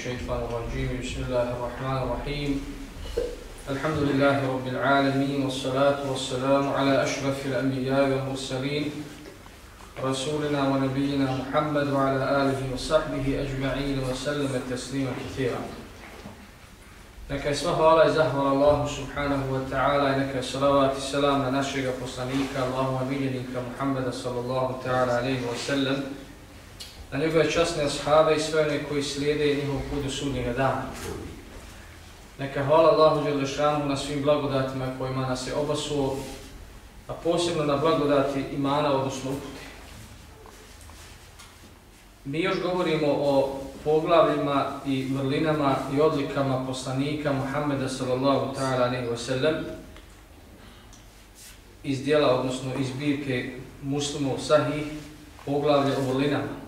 الشيطان الرجيم. بسم الله الرحمن الرحيم. الحمد لله رب العالمين. والصلاة والسلام على أشرف الأنبياء والمرسلين. رسولنا ونبينا محمد وعلى آله وصحبه أجمعين. وسلم تسليما كثيرا. Neka je sva hvala i zahvala Allahu subhanahu wa ta'ala i neka je salavat i salam na našeg poslanika, Allahu miljenika na njegove časne ashabe i sve one koji slijede njihov put do sudnjega dana. Neka hvala Allahu Đelešanu na svim blagodatima kojima nas je obasuo, a posebno na blagodati imana, odnosno upute. Mi još govorimo o poglavljima i vrlinama i odlikama poslanika Muhammeda sallallahu ta'ala alaihi wa sallam iz dijela, odnosno iz zbirke muslimov sahih poglavlje o vrlinama.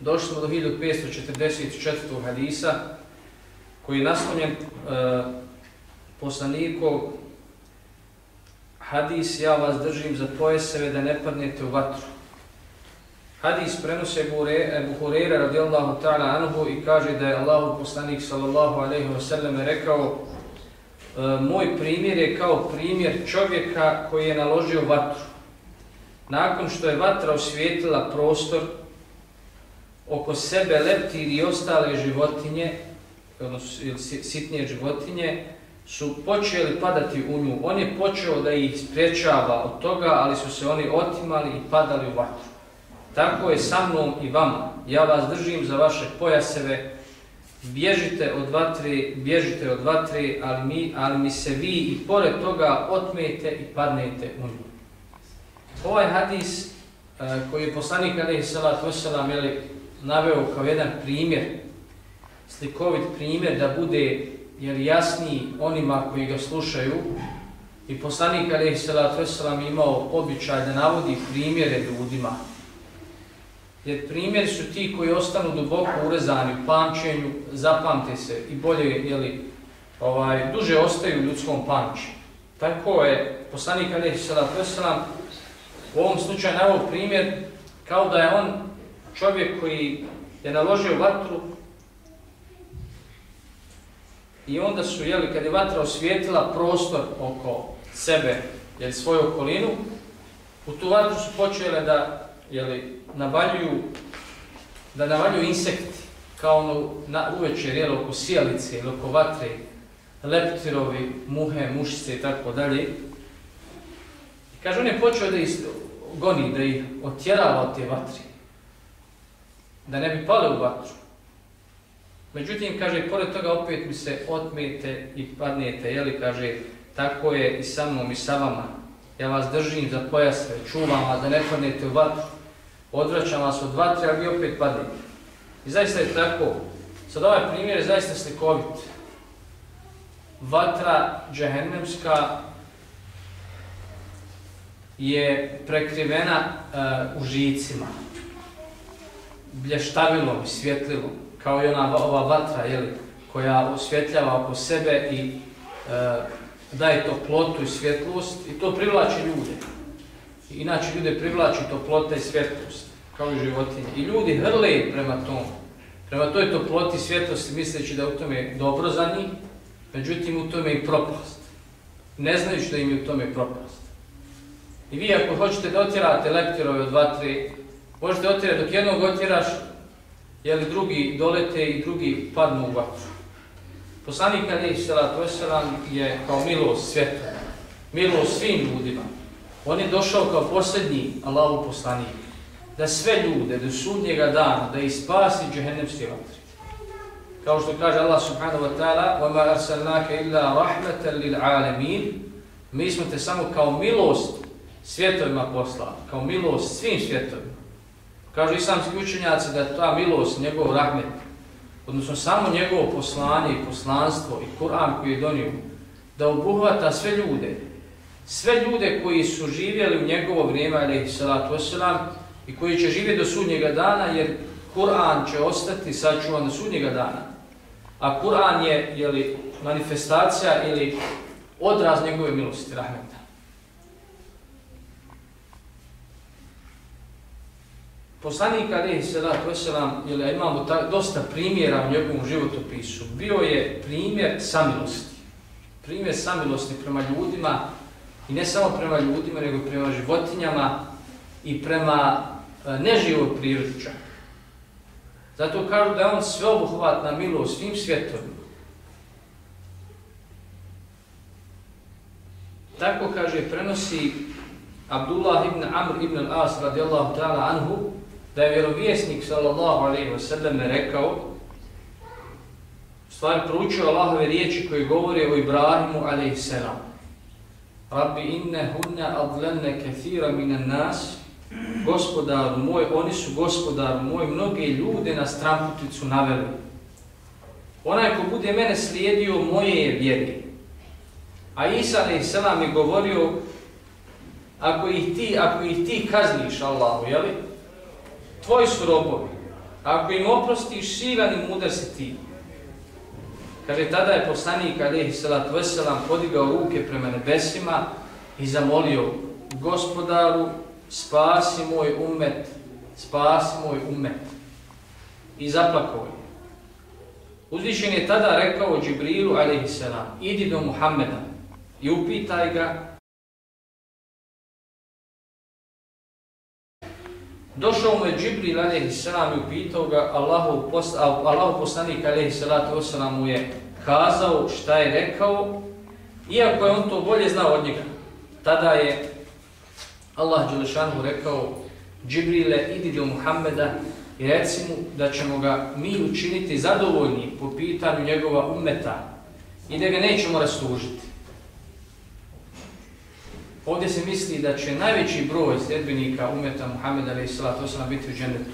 Došli smo do 1544. hadisa koji je naslonjen e, poslanikov hadis ja vas držim za pojaseve da ne padnete u vatru. Hadis prenose Ebu Hureyre radijallahu ta'ala anhu i kaže da je Allahu poslanik sallallahu alaihi wa sallam rekao e, moj primjer je kao primjer čovjeka koji je naložio vatru. Nakon što je vatra osvijetila prostor oko sebe leptir i ostale životinje, odnosno sitnije životinje, su počeli padati u nju. On je počeo da ih sprečava od toga, ali su se oni otimali i padali u vatru. Tako je sa mnom i vama. Ja vas držim za vaše pojaseve. Bježite od vatre, bježite od vatre, ali mi, ali mi se vi i pored toga otmete i padnete u nju. Ovaj hadis eh, koji je poslanik alaihi salatu wasalam naveo kao jedan primjer, slikovit primjer da bude jer jasniji onima koji ga slušaju i poslanik alaihi salatu wasalam imao običaj da navodi primjere ljudima Jer primjeri su ti koji ostanu duboko urezani u pamćenju, zapamte se i bolje, jeli, ovaj, duže ostaju u ljudskom pamćenju. Tako je poslanik Alehi salatu Veselam u ovom slučaju navod primjer kao da je on čovjek koji je naložio vatru i onda su, jeli, kad je vatra osvijetila prostor oko sebe, jeli, svoju okolinu, u tu vatru su počele da, jeli, navaljuju, da navaljuju insekti, kao ono na uvečer, jel, oko sijalice ili oko vatre, leptirovi, muhe, mušice i tako dalje. I kaže, on je počeo da ih goni, da ih otjerava od te vatre, da ne bi pale u vatru. Međutim, kaže, pored toga opet mi se otmete i padnete, jeli, kaže, tako je i sa mnom i sa vama. Ja vas držim za pojasve, čuvam vas da ne padnete u vatru odvraćam vas od vatre, a vi opet padnete. I zaista je tako. Sad ovaj primjer je zaista slikovit. Vatra džehennemska je prekrivena uh, u žicima, blještavilom i svjetlilom, kao i ona ova vatra jeli, koja osvjetljava oko sebe i e, daje toplotu i svjetlost i to privlači ljude. Inače ljude privlači toplota i svjetlost, kao i životinje. I ljudi hrle prema tom, prema toj toploti i svjetlosti, misleći da u tome dobro za njih, međutim u tome i propast. Ne znajući da im je u tome propast. I vi ako hoćete da otjerate leptirove od dva, tri, možete otjerati dok jednog otjeraš, jeli drugi dolete i drugi padnu u vatru. Poslanik Ali Salatu Veselam je kao milost svijeta, milost svim ljudima. On je došao kao posljednji Allahu poslanik, da sve ljude do sudnjega dana, da ih spasi džehennemske vatre. Kao što kaže Allah subhanahu wa ta'ala, وَمَا أَرْسَلْنَاكَ إِلَّا رَحْمَةً لِلْعَالَمِينَ Mi smo te samo kao milost svjetovima poslali, kao milost svim svjetovima. Kažu islamski učenjaci da je ta milost, njegov rahmet, odnosno samo njegovo poslanje i poslanstvo i Kur'an koji je donio, da obuhvata sve ljude, sve ljude koji su živjeli u njegovo vrijeme, alaihi salatu wasalam, i koji će živjeti do sudnjega dana, jer Kur'an će ostati sačuvan do sudnjega dana. A Kur'an je jeli, manifestacija ili odraz njegove milosti, rahmeta. Poslanik Alihi Salatu Veselam, jer imamo ta, dosta primjera u njegovom životopisu, bio je primjer samilosti. Primjer samilosti prema ljudima, i ne samo prema ljudima, nego prema životinjama i prema e, neživoj prirodi čak. Zato kažu da je on sveobuhvatna milo svim svjetovima. Tako kaže, prenosi Abdullah ibn Amr ibn al-As radijallahu ta'ala anhu, da je vjerovjesnik sallallahu alaihi wa sallam rekao, stvari proučio Allahove riječi koje govori o Ibrahimu alaihi sallam. Rabbi inne hunne adlenne kathira minan nas, gospodaru moj, oni su gospodaru moj, mnoge ljude na stramputicu naveli. Onaj ko bude mene slijedio, moje je vjeri. A Isa alaihi je govorio, ako ih ti, ako ih ti kazniš Allahu, jeli? Tvoji su robovi. Ako im oprostiš, silan i mudar si ti. Kaže, tada je poslanik Alihi Salatu Veselam podigao ruke prema nebesima i zamolio gospodaru, spasi moj umet, spasi moj umet. I zaplakao je. Uzvišen je tada rekao Džibrilu Alihi Salam, idi do Muhammeda i upitaj ga Došao mu je Džibril alaihi i upitao ga, Allahu, post, Allahu poslanik alaihi salatu mu je kazao šta je rekao, iako je on to bolje znao od njega. Tada je Allah Đelešanu rekao, Džibrile, idi do Muhammeda i reci mu da ćemo ga mi učiniti zadovoljni po pitanju njegova umeta i da ga nećemo rastužiti. Ovdje se misli da će najveći broj sljedbenika umeta Muhammeda a.s. biti u džennetu.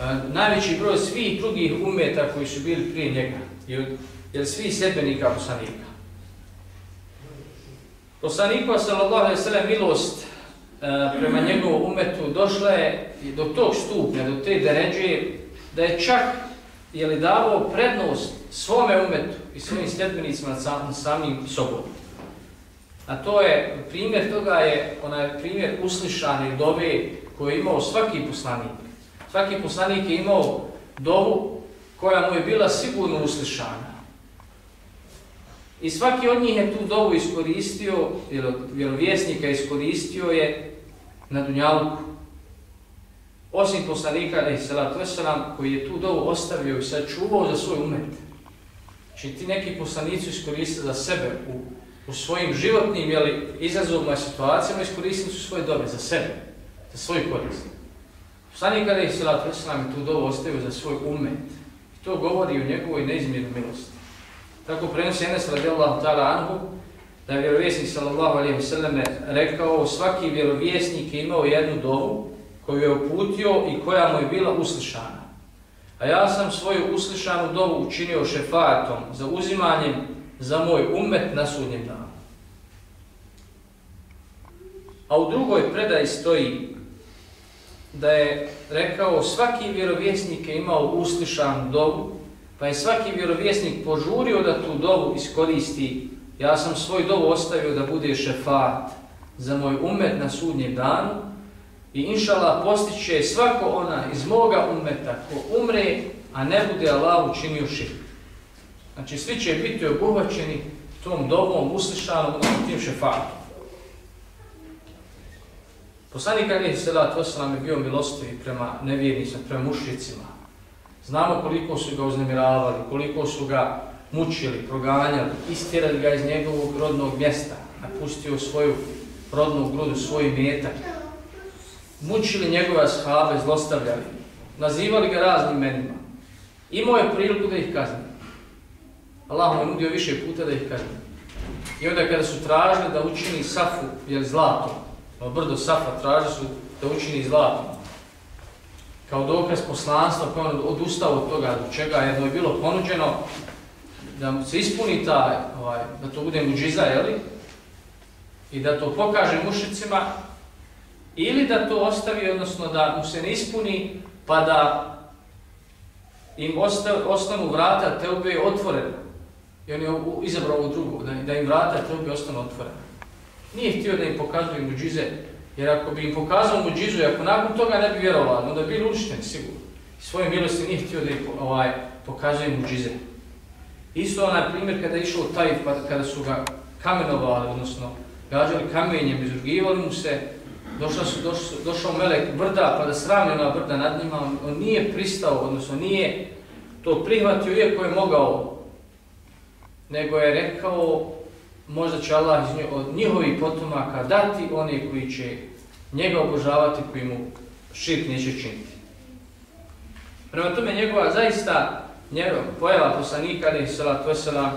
E, najveći broj svih drugih umeta koji su bili prije njega, jer svi sljedbenika poslanika. Poslanikova s.a.v. milost e, prema njegovom umetu došla je do tog stupnja, do te deređe, da je čak je li davao prednost svome umetu i svojim sljedbenicima samim sobom. A to je, primjer toga je onaj primjer uslišane dove koje je imao svaki poslanik. Svaki poslanik je imao dovu koja mu je bila sigurno uslišana. I svaki od njih je tu dovu iskoristio, ili vjerovjesnika iskoristio je na Dunjaluku. Osim poslanika, ne, salatu koji je tu dovu ostavio i sačuvao za svoj umet. Znači ti neki poslanici iskoristili za sebe u u svojim životnim jeli, izazovima i situacijama iskoristili su svoje dobe za sebe, za svoju korist. Poslanik kada je Silat Veselam tu dobu ostavio za svoj umet. I to govori o njegovoj neizmjernoj milosti. Tako prenosi Enes radijallahu ta'ala anhu, da je vjerovjesnik sallallahu alaihi sallam rekao svaki vjerovjesnik je imao jednu dovu koju je uputio i koja mu je bila uslišana. A ja sam svoju uslišanu dovu učinio šefatom za uzimanjem za moj umet na sudnjem danu. A u drugoj predaji stoji da je rekao svaki vjerovjesnik je imao uslišan dovu, pa je svaki vjerovjesnik požurio da tu dovu iskoristi. Ja sam svoj dovu ostavio da bude šefat za moj umet na sudnjem danu i inšala postiće svako ona iz moga umeta ko umre, a ne bude Allah učinio širk. Znači, svi će biti obuhvaćeni tom dobom, uslišanom, odnosno tim šefatom. Poslanik Ali Selat Veselam je bio milostivi prema nevjernicima, prema mušicima. Znamo koliko su ga uznemiravali, koliko su ga mučili, proganjali, istirali ga iz njegovog rodnog mjesta, napustio svoju rodnu grudu, svoj metak. Mučili njegove ashave, zlostavljali, nazivali ga raznim menima. Imao je priliku da ih kazni. Allah mu je nudio više puta da ih kaže. I onda kada su tražili da učini safu, jer zlato, no brdo safa tražili su da učini zlato, kao dokaz poslanstva, koje on odustao od toga, do čega jedno je bilo ponuđeno, da mu se ispuni ta, ovaj, da to bude muđiza, jeli? I da to pokaže mušicima, ili da to ostavi, odnosno da mu se ne ispuni, pa da im ostanu vrata teube otvorena I on je izabrao ovu drugu, da, da im vrata trubi ostane otvorena. Nije htio da im pokazuje muđize Jer ako bi im pokazao muđizu ako nakon toga ne bi vjerovali, onda bi bili uništeni sigurno. I svoje milosti nije htio da ih ovaj, pokazuje muđize. Isto onaj primjer kada je išao taj, pa kada su ga kamenovali, odnosno gađali kamenjem, izrugivali mu se, došao, su, došao, došao melek brda, pa da sravne ona brda nad njima, on, on nije pristao, odnosno nije to prihvatio, iako je mogao, nego je rekao, možda će Allah iz nje, od njihovih potomaka dati one koji će njega obožavati, koji mu širk neće činiti. Prema tome njegova zaista njegov, pojava poslanika, ali salatu wasalam,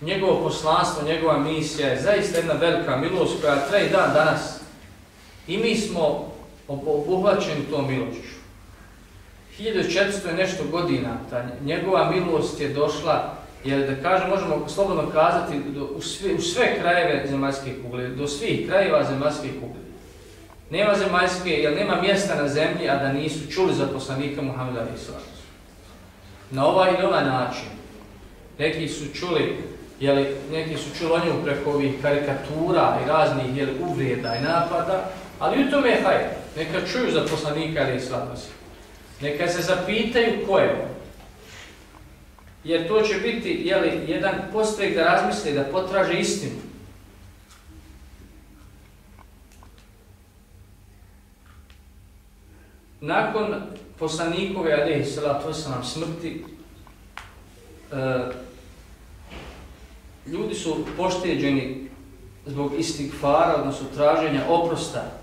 njegovo poslanstvo, njegova misija je zaista jedna velika milost koja traje dan danas. I mi smo obuhvaćeni tom milošću. 1400 je nešto godina, ta njegova milost je došla, jer da kažem, možemo slobodno kazati, do, u, sve, u sve krajeve zemaljske kugle, do svih krajeva zemaljske kugle. Nema zemaljske, jer nema mjesta na zemlji, a da nisu čuli za poslanika Muhammeda Islata na ovaj ili ovaj način. Neki su čuli, jeli, neki su čuli o njemu preko ovih karikatura i raznih jeli, uvrijeda i napada, ali u tome je hajde. Neka čuju za poslanika ili. Neka se zapitaju ko je on. Jer to će biti jeli, jedan postrek da razmisli, da potraže istinu. Nakon poslanikove, alihi salatu wasalam, smrti, e, ljudi su pošteđeni zbog istih fara, odnosno traženja oprosta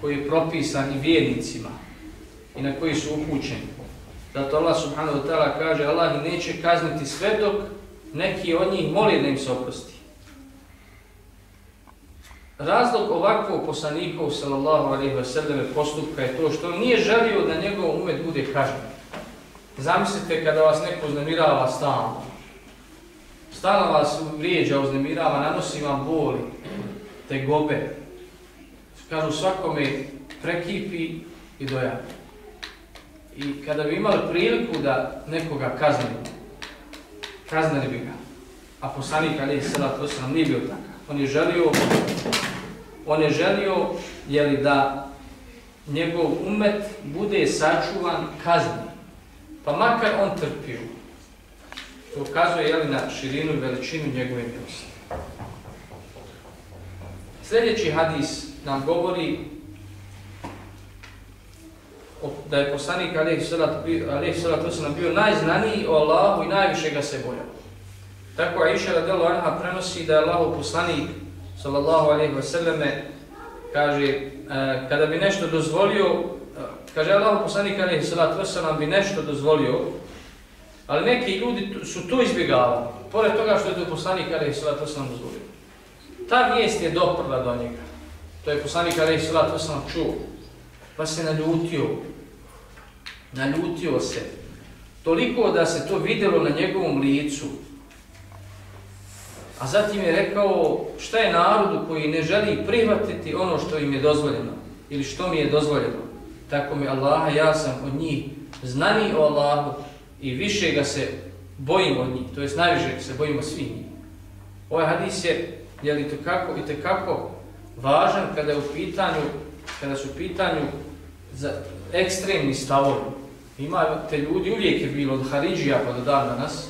koji je propisan i vjernicima i na koji su upućeni. Zato Allah subhanahu wa ta'ala kaže Allah neće kazniti sve dok neki od njih moli da im se oprosti. Razlog ovakvog poslanikov sallallahu alaihi ve selleme postupka je to što nije želio da njegov umet bude kažnjen. Zamislite kada vas neko uznemirava stalno. Stalno vas vrijeđa, uznemirava, nanosi vam boli, te gobe. Kažu svakome prekipi i dojavi. I kada bi imali priliku da nekoga kaznili, kaznili bi ga. A poslanik Ali salatu vesselam nije bio takav. On je želio on je želio jeli, da njegov umet bude sačuvan kazni. Pa makar on trpio. To ukazuje jeli, na širinu i veličinu njegove milosti. Sljedeći hadis nam govori da je poslanik Alih Salat Osana bio najznaniji o Allahu i najviše ga se bojao. Tako Aisha radijalo Anha prenosi da je Allah poslanik sallallahu alejhi ve selleme kaže e, kada bi nešto dozvolio e, kaže Allah poslanik alejhi salatu vesselam bi nešto dozvolio ali neki ljudi su to izbjegavali pored toga što je to poslanik alejhi salatu vesselam dozvolio. Ta vijest je doprla do njega. To je poslanik alejhi salatu vesselam čuo pa se naljutio naljutio se toliko da se to videlo na njegovom licu A zatim je rekao šta je narodu koji ne želi prihvatiti ono što im je dozvoljeno ili što mi je dozvoljeno. Tako mi Allaha, ja sam od njih znani o Allahu i više ga se bojimo od njih, to jest najviše se bojimo svi njih. Ovaj hadis je, je li to kako i te kako važan kada je u pitanju, kada su u pitanju za ekstremni stavovi. Ima te ljudi, uvijek je bilo od Haridžija pa do dan danas,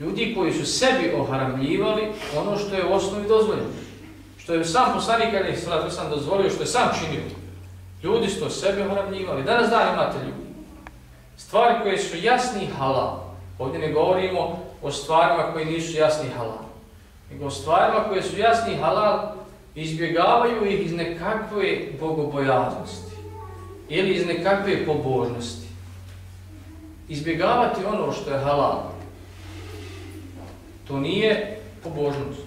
Ljudi koji su sebi oharamljivali ono što je u osnovi dozvoljeno. Što je sam poslanik Ali Salatu sam dozvolio, što je sam činio. Ljudi su to sebi oharamljivali. Danas dan imate ljudi. Stvari koje su jasni halal. Ovdje ne govorimo o stvarima koje nisu jasni halal. Nego o stvarima koje su jasni halal izbjegavaju ih iz nekakve bogobojaznosti. Ili iz nekakve pobožnosti. Izbjegavati ono što je halal To nije pobožnost.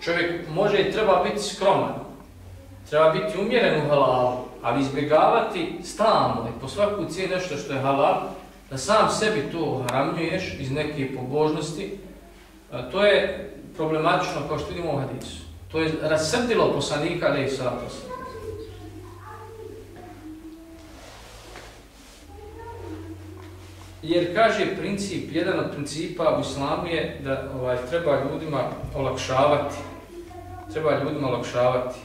Čovjek može i treba biti skroman, treba biti umjeren u halalu, ali izbjegavati stalno i po svaku cijenu nešto što je halal, da sam sebi to haramljuješ iz neke pobožnosti, to je problematično kao što vidimo u hadisu. To je rasrdilo poslanika, ali i sratosti. Jer kaže princip, jedan od principa u islamu je da ovaj treba ljudima olakšavati. Treba ljudima olakšavati.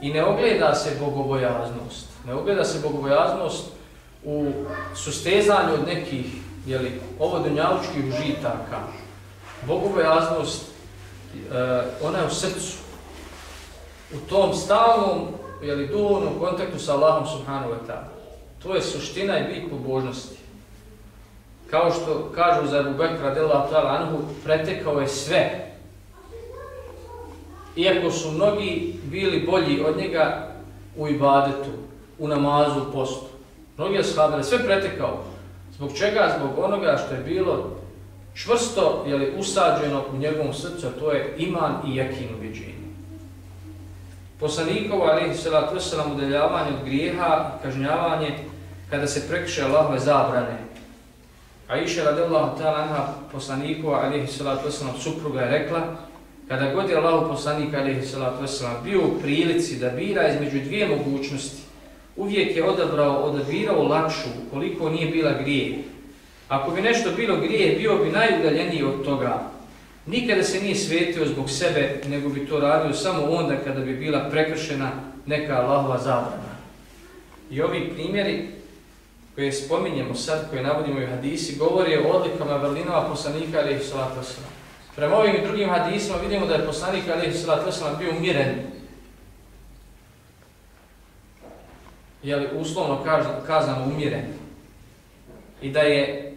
i ne ogleda se bogobojaznost. Ne ogleda se bogobojaznost u sustezanju od nekih, jeli, ovo dunjavučkih užitaka. Bogobojaznost, e, ona je u srcu. U tom stalnom, jeli, duhovnom kontaktu sa Allahom subhanahu wa ta'ala. To je suština i bit pobožnosti. Kao što kažu za Abu Bekra radijallahu ta'ala anhu, pretekao je sve. Iako su mnogi bili bolji od njega u ibadetu, u namazu, u postu. Mnogi ashabi, sve pretekao. Zbog čega? Zbog onoga što je bilo čvrsto je li usađeno u njegovom srcu, to je iman i jakin ubeđenje. Poslanikova, ali se la tvrsalam udeljavanje od grijeha kažnjavanje kada se prekriše Allahove zabrane. A iše radijallahu ta'ala anha poslaniku alihi salatu wasalam, supruga je rekla, kada god je Allah poslanik, alihi salatu wasalam, bio u prilici da bira između dvije mogućnosti, uvijek je odabrao, odabirao lakšu, koliko nije bila grije. Ako bi nešto bilo grije, bio bi najudaljeniji od toga. Nikada se nije svetio zbog sebe, nego bi to radio samo onda kada bi bila prekršena neka Allahova zabrana. I ovi primjeri koje spominjemo sad, koje navodimo i hadisi, govori o odlikama vrlinova poslanika alaihi sallatu wasalam. Prema ovim i drugim hadisima vidimo da je poslanik alaihi sallatu wasalam bio umiren. Jeli, uslovno kazano umiren. I da je,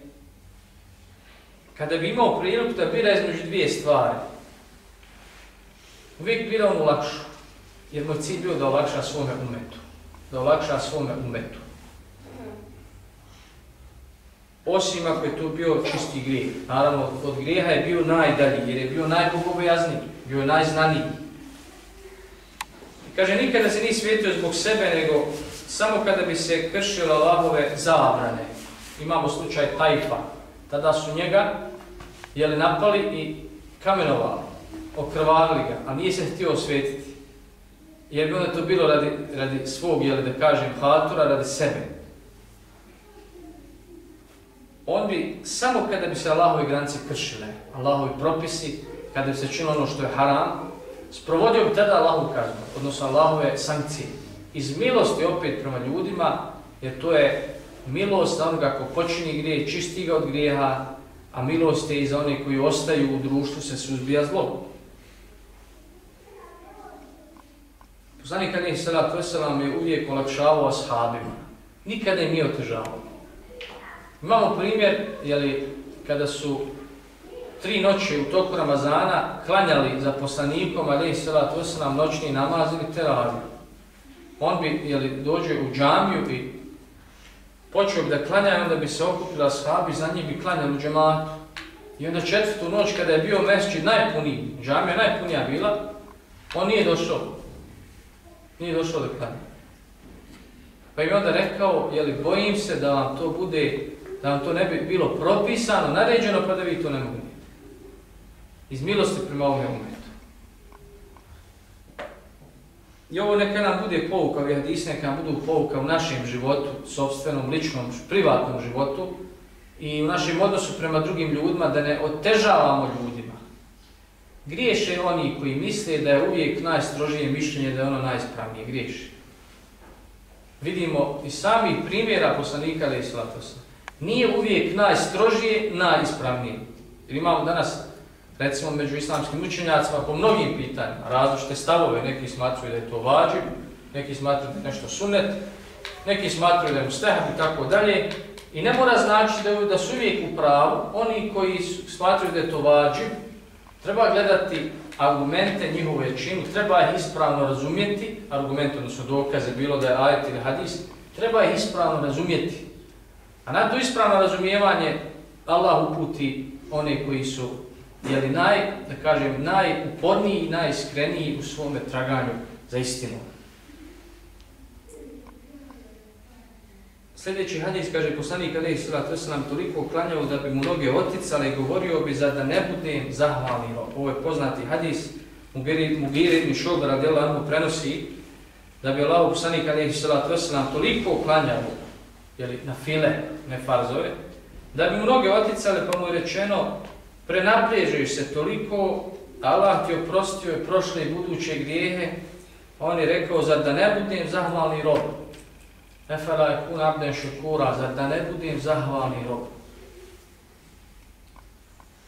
kada bi imao priliku da bira između dvije stvari, uvijek bira onu lakšu. Jer moj cilj bio da olakša svome umetu. Da olakša svome umetu osim ako je to bio čisti grijeh. Naravno, od grijeha je bio najdalji, jer je bio najbogobojazniji, bio najznaniji. Kaže, nikada se nije svijetio zbog sebe, nego samo kada bi se kršila Allahove zabrane. Imamo slučaj Tajfa. Tada su njega jeli, napali i kamenovali, okrvarili ga, a nije se htio osvetiti. Jer bi onda to bilo radi, radi svog, jeli, da kažem, hatura, radi sebe on bi samo kada bi se Allahove granice kršile, Allahovi propisi, kada bi se činilo ono što je haram, sprovodio bi tada Allahu kaznu, odnosno Allahove sankcije. Iz milosti opet prema ljudima, jer to je milost onoga ko počini grije, čisti ga od grijeha, a milost je i za one koji ostaju u društvu se suzbija zlo. Poslanik Ali Salat Veselam je uvijek olakšavao ashabima. Nikada im nije otežavao. Imamo primjer, jeli, kada su tri noći u toku Ramazana klanjali za poslanikom, ali i sada to se nam noćni namaz ili teraviju. On bi, jeli, dođe u džamiju i počeo bi da klanja, onda bi se okupila shabi, za njih bi klanjali u džematu. I onda četvrtu noć, kada je bio mesčid najpuniji, džamija najpunija bila, on nije došao. Nije došao da klanja. Pa im onda rekao, jeli, bojim se da vam to bude da vam to ne bi bilo propisano, naređeno, pa da vi to ne mogli. Iz milosti prema ovom umetu. I ovo neka nam bude pouka, ovi hadis neka nam budu pouka u našem životu, sobstvenom, ličnom, privatnom životu i u našem odnosu prema drugim ljudima, da ne otežavamo ljudima. Griješe oni koji misle da je uvijek najstrožije mišljenje, da je ono najispravnije. Griješe. Vidimo i sami primjera poslanika ali i nije uvijek najstrožije, najispravnije. Jer imamo danas, recimo, među islamskim učenjacima po mnogim pitanjima, različite stavove, neki smatruju da je to vađiv, neki smatruju da je nešto sunet, neki smatruju da je mustahab i tako dalje. I ne mora znači da, da su uvijek u pravu, oni koji smatruju da je to vađiv, treba gledati argumente njihovu većinu, treba ih ispravno razumjeti, argumente, odnosno dokaze, bilo da je ajet ili hadis, treba ih ispravno razumjeti. A na to ispravno razumijevanje Allah uputi one koji su jeli, naj, da kažem, najuporniji i najiskreniji u svome traganju za istinu. Sljedeći hadis kaže poslanik Ali je sura se nam toliko klanjao da bi mu noge oticale i govorio bi za da ne budem zahvalio. Ovo je poznati hadis Mugire ibn Šobar radijela Anhu prenosi da bi Allah poslanik Ali je sura se nam toliko klanjao jeli, na file, ne farzove, da bi mnoge oticale, pa mu je rečeno, prenaprežuješ se toliko, Allah ti oprostio je prošle i buduće grijehe, On je rekao, zar da ne budem zahvalni rob? Efela je kun abden šukura, zar da ne budem zahvalni rob?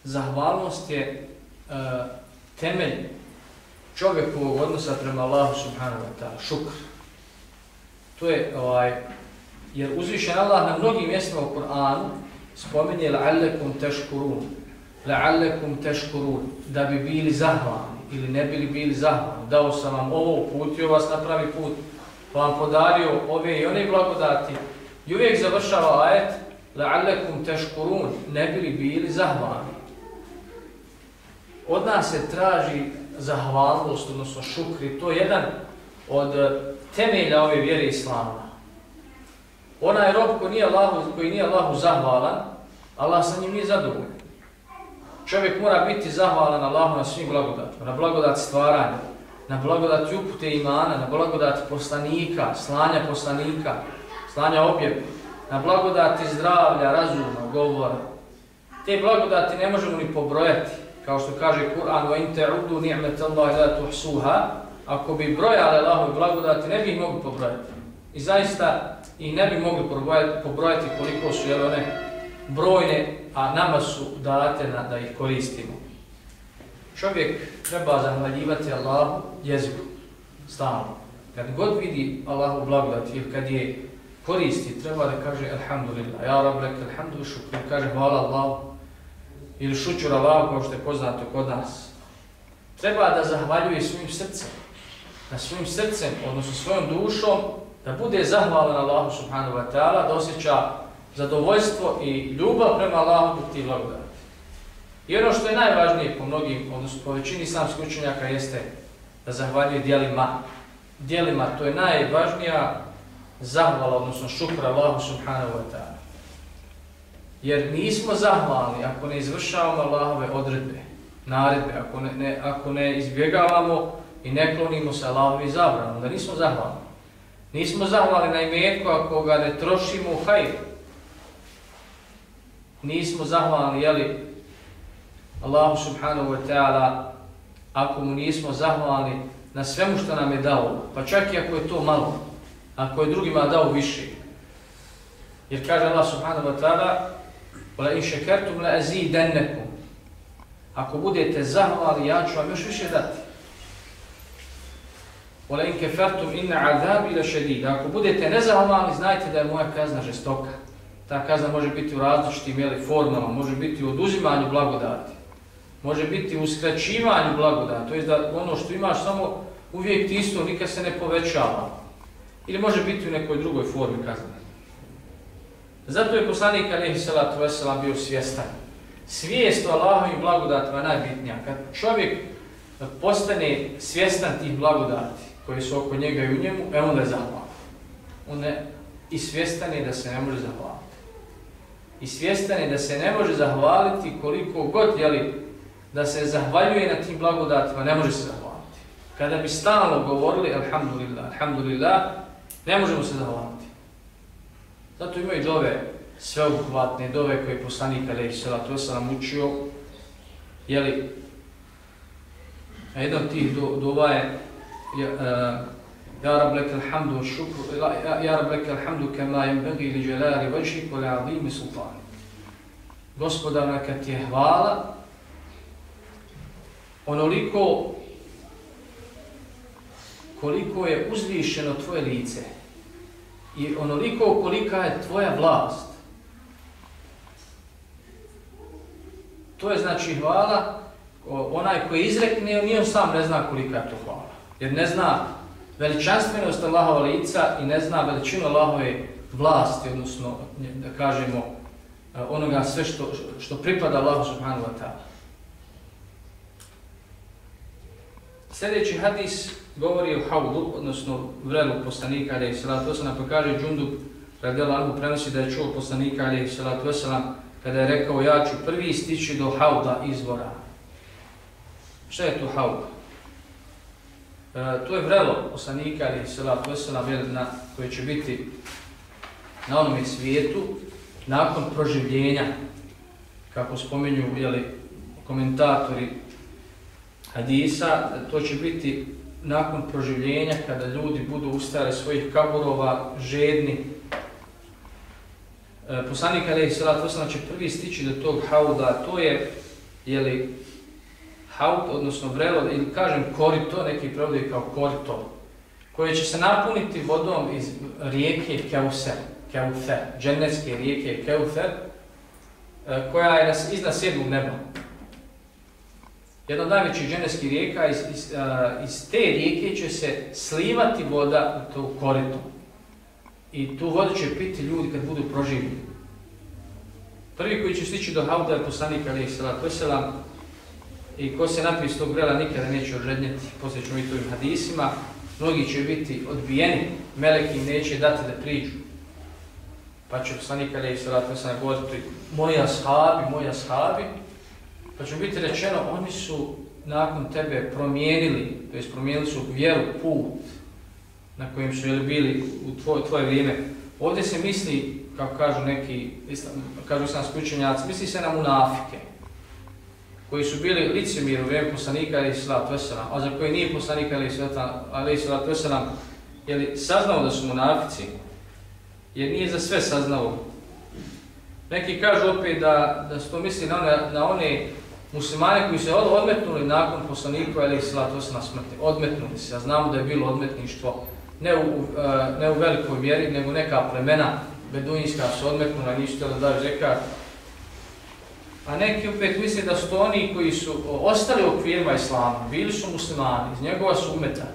Zahvalnost je uh, temelj čovjekovog odnosa prema Allahu subhanahu wa ta'ala, šukr. To je, ovaj, jer uzvišen Allah na mnogim mjestima u Kur'anu spominje la'allekum teškurun, la'allekum teškurun, da bi bili zahvalni ili ne bili bili zahvalni. Dao sam vam ovo, uputio vas na pravi put, pa vam podario ove i one blagodati. I uvijek završava ajet, la'allekum teškurun, ne bili bili zahvalni. Od nas se traži zahvalnost, odnosno šukri, to je jedan od temelja ove vjere Islama. Onaj rob koji nije Allahu, koji nije Allahu zahvalan, Allah sa njim nije zadovoljan. Čovjek mora biti zahvalan Allahu na svim blagodatima, na blagodati stvaranja, na blagodati upute imana, na blagodati poslanika, slanja poslanika, slanja objeva, na blagodati zdravlja, razuma, govora. Te blagodati ne možemo ni pobrojati, kao što kaže Kur'an, وَإِنْ تَعُدُوا نِعْمَةَ اللَّهِ لَا تُحْسُوهَا Ako bi brojali Allahove blagodati, ne bi ih mogli pobrojati. I zaista i ne bi mogli pobrojati, koliko su jel, one brojne, a nama su date na, da ih koristimo. Čovjek treba zahvaljivati Allahu jeziku, stalno. Kad god vidi Allahu blagodati ili kad je koristi, treba da kaže Alhamdulillah, ja rablek, Alhamdulillah, šukru, kaže hvala Allahu, ili šućur Allahu, kao što je poznato kod nas. Treba da zahvaljuje svojim srcem, na svojim srcem, odnosno svojom dušom, da bude zahvalan Allahu subhanahu wa ta'ala, da osjeća zadovoljstvo i ljubav prema Allahu dok ti blagodati. I ono što je najvažnije po mnogim, odnosno po većini islamskih učenjaka jeste da zahvaljuje dijelima. Dijelima, to je najvažnija zahvala, odnosno šukra Allahu subhanahu wa ta'ala. Jer nismo zahvalni ako ne izvršavamo Allahove odredbe, naredbe, ako ne, ne, ako ne izbjegavamo i ne klonimo se Allahovi zabranom, da nismo zahvalni. Nismo zahvalni na imetku ako ga ne trošimo u hajru. Nismo zahvalni, jeli, Allahu subhanahu wa ta'ala, ako mu nismo zahvalni na svemu što nam je dao, pa čak i ako je to malo, ako je drugima dao više. Jer kaže Allah subhanahu wa ta'ala, Ola in šekertum la azidennekum. Ako budete zahvali, ja ću vam još više dati. Ola in إِنَّ عَذَابِ azabi la. Ako budete nezahvalni, znajte da je moja kazna žestoka. Ta kazna može biti u različitim jeli, formama, može biti u oduzimanju blagodati, može biti u skraćivanju blagodati, to je da ono što imaš samo uvijek ti isto, nikad se ne povećava. Ili može biti u nekoj drugoj formi kazne. Zato je poslanik Alihi Salatu Veselam bio svjestan. Svijest o Allahovim blagodatima je najbitnija. Kad čovjek postane svjestan tih blagodati koji su oko njega i u njemu, e onda je zahvalan. On je i svjestan je da se ne može zahvaliti. I svjestan je da se ne može zahvaliti koliko god, jeli, da se zahvaljuje na tim blagodatima, ne može se zahvaliti. Kada bi stalno govorili, alhamdulillah, alhamdulillah, ne možemo se zahvaliti. Zato imaju dove sveobuhvatne dove koje je poslanik Alehi Salatu Veselam učio. Jeli, a jedan od tih do, dova je Eh, ja rab leke alhamdu šukru, ja rab leke alhamdu kem la jembegi li dželari vajši kole adimi sultani. Gospodar, neka ti je hvala, onoliko koliko je uzvišeno tvoje lice, i onoliko kolika je tvoja vlast. To je znači hvala, onaj koji izrekne, nije on sam ne zna kolika je to hvala. Jer ne zna veličanstvenost Allahova lica i ne zna veličinu Allahove vlasti, odnosno da kažemo eh, onoga sve što, što pripada Allahu subhanahu wa ta'ala. Sljedeći hadis govori o haudu, odnosno vrelu poslanika, ali je salatu wasalam, pa kaže Džundub, radijal Anhu, prenosi da je čuo poslanika, ali je salatu wasalam, kada je rekao, ja ću prvi stići do hauda izvora. Šta je to hauda? E, to je vrelo poslanika, ali je salatu wasalam, na, koji će biti na onome svijetu, nakon proživljenja, kako spomenju jeli, komentatori hadisa, to će biti nakon proživljenja, kada ljudi budu ustali svojih kaburova, žedni. E, poslanik Ali Salat Osana će prvi stići do tog hauda, to je, jeli, haut, odnosno vrelo, ili kažem korito, neki prevode kao korito, koje će se napuniti vodom iz rijeke Keuser, Keuser, dženevske rijeke Keuser, e, koja je iznad sedmog neba jedna od najvećih dženevskih rijeka, iz, iz, e, iz te rijeke će se slivati voda u to korito. I tu vodu će piti ljudi kad budu proživljeni. Prvi koji će stići do Hauda je poslanik Ali Isalat Veselam i ko se napije tog grela nikada neće odrednjeti, poslije ćemo i tovim hadisima, mnogi će biti odbijeni, meleki im neće dati da priđu. Pa će poslanik Ali Isalat Vesana govoriti, moji ashabi, moji ashabi, Pa će biti rečeno, oni su nakon tebe promijenili, to jest promijenili su vjeru, put na kojem su jeli bili u tvoje, tvoje vrijeme. Ovdje se misli, kako kažu neki, kažu sam skučenjaci, misli se na munafike, koji su bili licemir u vrijeme poslanika ali salatu wasalam, a za koje nije poslanika ili salatu wasalam, je li saznao da su munafici, jer nije za sve saznao. Neki kažu opet da, da se to misli na one, na one muslimane koji se odmetnuli nakon poslanika ili salatu na smrti, odmetnuli se, a znamo da je bilo odmetništvo ne u, e, ne u velikoj mjeri, nego neka plemena beduinska su odmetnula, nisu htjeli da daju zekat. A neki opet misle da su to oni koji su ostali u okvirima islama, bili su muslimani, iz njegova su umeta,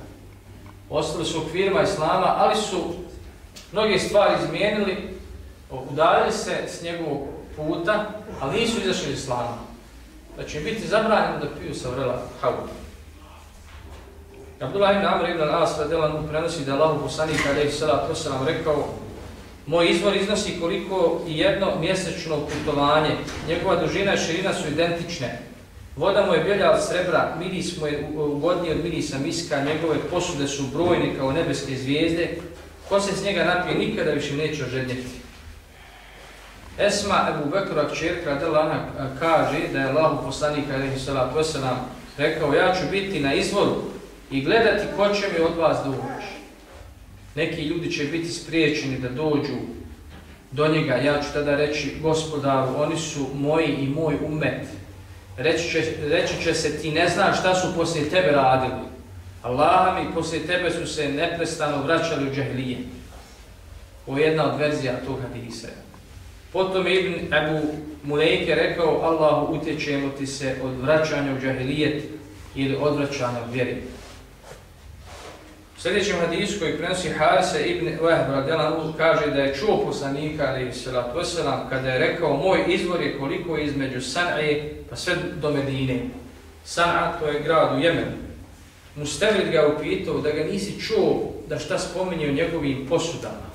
ostali su u okvirima islama, ali su mnoge stvari izmijenili, udarili se s njegovog puta, ali nisu izašli iz islama. Da će biti zabranjeno da piju sa vrela havu. Abdullah ibn Amr ibn al-As radijalan prenosi da je Allah poslanik alaih salatu wasalam rekao Moj izvor iznosi koliko i jedno mjesečno putovanje. Njegova dužina i širina su identične. Voda mu je bjelja od srebra, miris mu je ugodniji od mirisa miska, njegove posude su brojne kao nebeske zvijezde. Ko se s njega napije, nikada više neće ožednjeti. Esma Ebu Bekra kćerka Delana kaže da je Allah poslanik alaihi salatu wasalam rekao ja ću biti na izvoru i gledati ko će mi od vas doći. Neki ljudi će biti spriječeni da dođu do njega, ja ću tada reći gospodaru, oni su moji i moj umet. Reći će, reći će se ti ne znaš šta su poslije tebe radili. Allah mi poslije tebe su se neprestano vraćali u džahlije. Ovo je jedna od verzija tog hadisa. Potom Ibn Abu Mulejke rekao Allahu utječemo ti se od vraćanja u džahilijet ili od vraćanja u vjeri. Sljedećem hadisu koji prenosi Harisa Ibn Wahb radijalan kaže da je čuo poslanika ali salatu wasalam kada je rekao moj izvor je koliko je između San'e pa sve do Medine. San'a to je grad u Jemenu. Mustavit ga upitao da ga nisi čuo da šta spominje o njegovim posudama.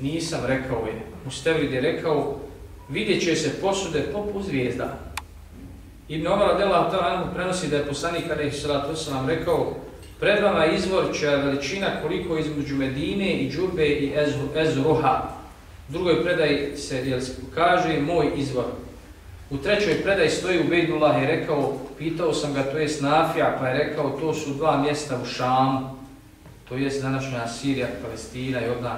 Nisam rekao je. Mustevrid je rekao, vidjet će se posude poput zvijezda. Ibn Omar Adela Atalan prenosi da je poslanik kada salatu wasalam rekao, pred vama izvor čija veličina koliko između Medine i Đurbe i Ezruha. U drugoj predaj se jel, kaže moj izvor. U trećoj predaj stoji u Bejdullah i rekao, pitao sam ga, to je Snafija, pa je rekao, to su dva mjesta u Šamu, to je današnja Sirija, Palestina i odna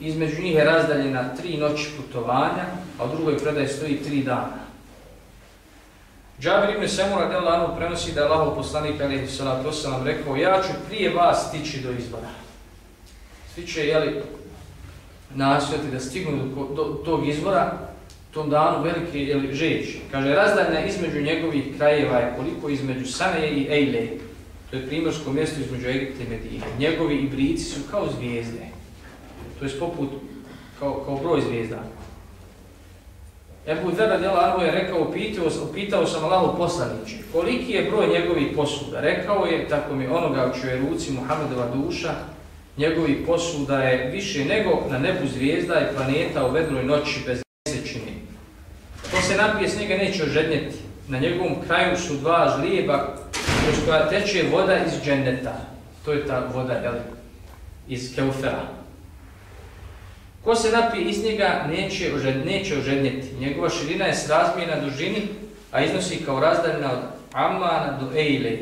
između njih je razdaljena tri noći putovanja, a u drugoj predaj stoji tri dana. Džabir ibn Semura del Lanu prenosi da je Allahov poslanik alaihi salatu wasalam rekao ja ću prije vas stići do izbora. Svi će jeli, nastojati da stignu do, do, tog izbora, tom danu velike jeli, žeći. Kaže, razdaljna između njegovih krajeva je koliko između Saneje i Ejle. To je primorsko mjesto između Egipta i Medine. Njegovi ibrici su kao zvijezde to je poput kao, kao broj zvijezda. Ebu Zera Dela je rekao, upitao, upitao sam Allaho poslaniče, koliki je broj njegovih posuda? Rekao je, tako mi onoga u čoj ruci Muhammedova duša, njegovih posuda je više nego na nebu zvijezda i planeta u vednoj noći bez mjesečine. To se napije s njega neće ožednjeti. Na njegovom kraju su dva žlijeba kroz koja teče voda iz dženeta. To je ta voda jel, iz Keufera. Ko se napije iz njega, neće, ožed, neće ožednjeti. Njegova širina je srazmijena dužini, a iznosi kao razdaljena od Amana do Ejle.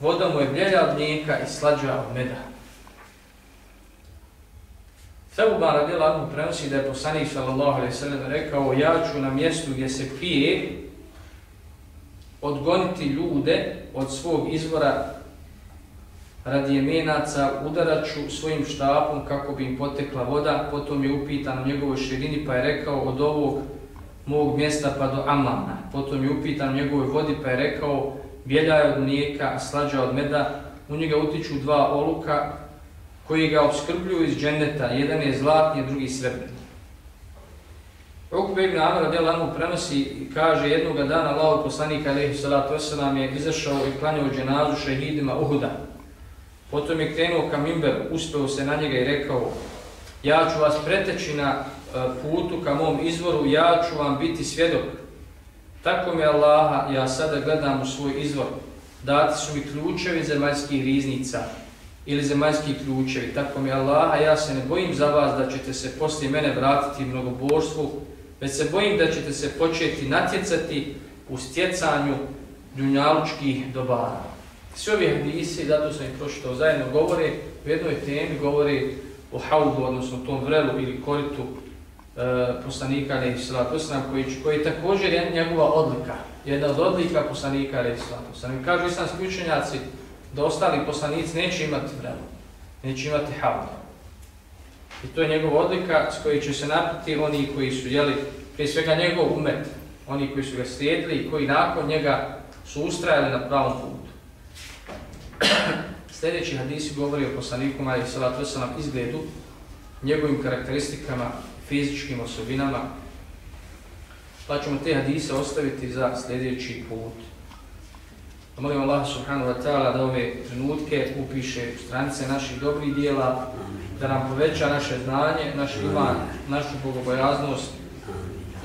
voda mu je bljelja od mlijeka i slađa od meda. Seuban radijel Admu prenosi da je poslanik sallallahu alaihi sallam rekao ja ću na mjestu gdje se pije odgoniti ljude od svog izvora radi jemenaca, udaraću svojim štapom kako bi im potekla voda, potom je upitan u njegovoj širini pa je rekao od ovog mog mjesta pa do Amana. Potom je upitan u njegovoj vodi pa je rekao bjelja je od mlijeka, a slađa od meda, u njega utiču dva oluka koji ga obskrbljuju iz dženeta, jedan je zlatni, drugi srebrni. Ukbe ibn Amr radijal Anu prenosi i kaže jednog dana Allah poslanika alaihi salatu wasalam je izašao i klanjao dženazu šehidima Uhuda. Potom je krenuo ka Mimber, uspeo se na njega i rekao ja ću vas preteći na e, putu ka mom izvoru, ja ću vam biti svjedok. Tako mi Allaha, ja sada gledam u svoj izvor. Dati su mi ključevi zemaljskih riznica ili zemaljski ključevi. Tako mi Allaha, ja se ne bojim za vas da ćete se poslije mene vratiti mnogobožstvu, već se bojim da ćete se početi natjecati u stjecanju dunjalučkih dobara. Svi ovi hadisi, zato sam ih pročitao zajedno, govore u jednoj temi, govore o haudu, odnosno tom vrelu ili koritu e, poslanika Alehi Salatu Osram, koji, koji je također jedna njegova odlika, jedna od odlika poslanika Alehi Salatu Osram. Kažu islamski učenjaci da ostali poslanici neće imati vrelu, neće imati haudu. I to je njegova odlika s kojoj će se napiti oni koji su, jeli, prije svega njegov umet, oni koji su ga slijedili i koji nakon njega su ustrajali na pravom putu. Sljedeći hadisi govori o poslaniku Marije Salatu Veselam izgledu, njegovim karakteristikama, fizičkim osobinama, pa ćemo te hadise ostaviti za sljedeći put. Molim Allah subhanahu wa ta'ala da ove trenutke upiše u stranice naših dobrih dijela, da nam poveća naše znanje, naš iman, našu bogobojaznost,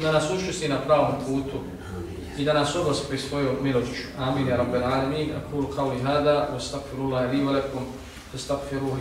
da nas učesti na pravom putu i da nas obospi svoju milošću. Amin, ja rabbel alamin, akulu kao i hada, wa stakfirullahi li wa lakum, wa stakfiruhu